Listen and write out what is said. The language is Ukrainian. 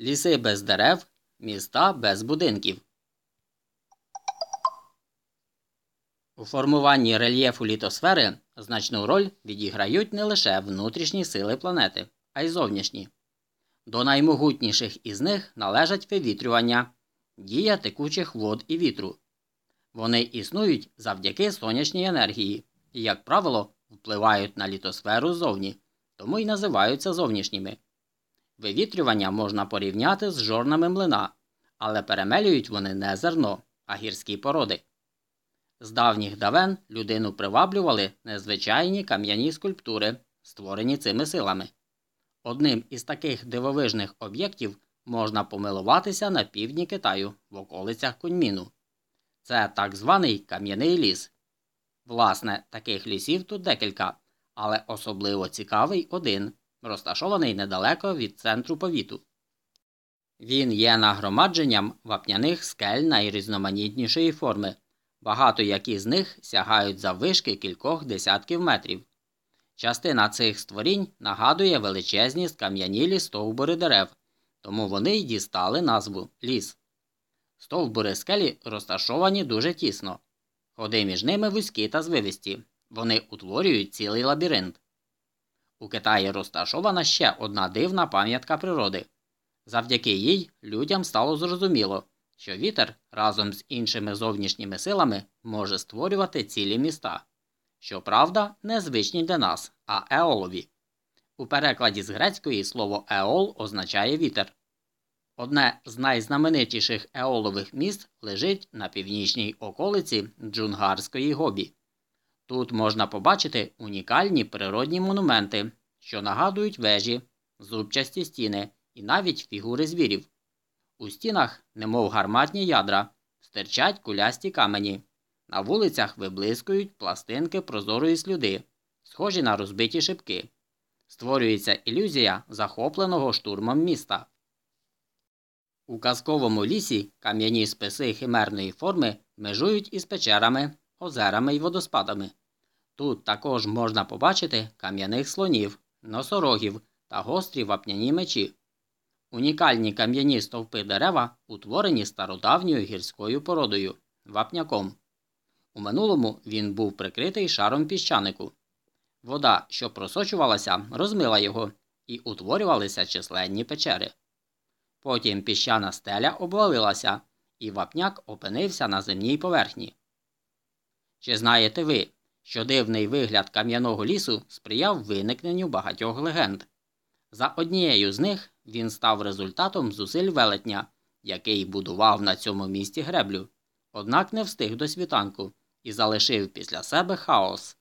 Ліси без дерев, міста без будинків. У формуванні рельєфу літосфери значну роль відіграють не лише внутрішні сили планети, а й зовнішні. До наймогутніших із них належать вивітрювання, дія текучих вод і вітру. Вони існують завдяки сонячній енергії і, як правило, впливають на літосферу ззовні, тому й називаються зовнішніми. Вивітрювання можна порівняти з жорнами млина, але перемелюють вони не зерно, а гірські породи. З давніх давен людину приваблювали незвичайні кам'яні скульптури, створені цими силами. Одним із таких дивовижних об'єктів можна помилуватися на півдні Китаю в околицях Куньміну. Це так званий кам'яний ліс. Власне, таких лісів тут декілька, але особливо цікавий один, розташований недалеко від центру повіту. Він є нагромадженням вапняних скель найрізноманітнішої форми, багато які з них сягають за вишки кількох десятків метрів. Частина цих створінь нагадує величезні скам'янілі стовбури дерев, тому вони й дістали назву ліс. Стовбури скелі розташовані дуже тісно. Ходи між ними вузькі та звивисті. Вони утворюють цілий лабіринт. У Китаї розташована ще одна дивна пам'ятка природи. Завдяки їй людям стало зрозуміло, що вітер разом з іншими зовнішніми силами може створювати цілі міста. Щоправда, незвичні для нас, а еолові. У перекладі з грецької слово еол означає вітер. Одне з найзнаменитіших еолових міст лежить на північній околиці Джунгарської гобі. Тут можна побачити унікальні природні монументи, що нагадують вежі, зубчасті стіни і навіть фігури звірів. У стінах, немов гарматні ядра, стирчать кулясті камені. На вулицях виблискують пластинки прозорої слюди, схожі на розбиті шибки. Створюється ілюзія захопленого штурмом міста. У казковому лісі кам'яні списи химерної форми межують із печерами, озерами і водоспадами. Тут також можна побачити кам'яних слонів, носорогів та гострі вапняні мечі. Унікальні кам'яні стовпи дерева утворені стародавньою гірською породою вапняком. У минулому він був прикритий шаром піщанику. Вода, що просочувалася, розмила його, і утворювалися численні печери. Потім піщана стеля обвалилася, і вапняк опинився на земній поверхні. Чи знаєте ви, що дивний вигляд кам'яного лісу сприяв виникненню багатьох легенд? За однією з них він став результатом зусиль велетня, який будував на цьому місці греблю, однак не встиг до світанку і залишив після себе хаос.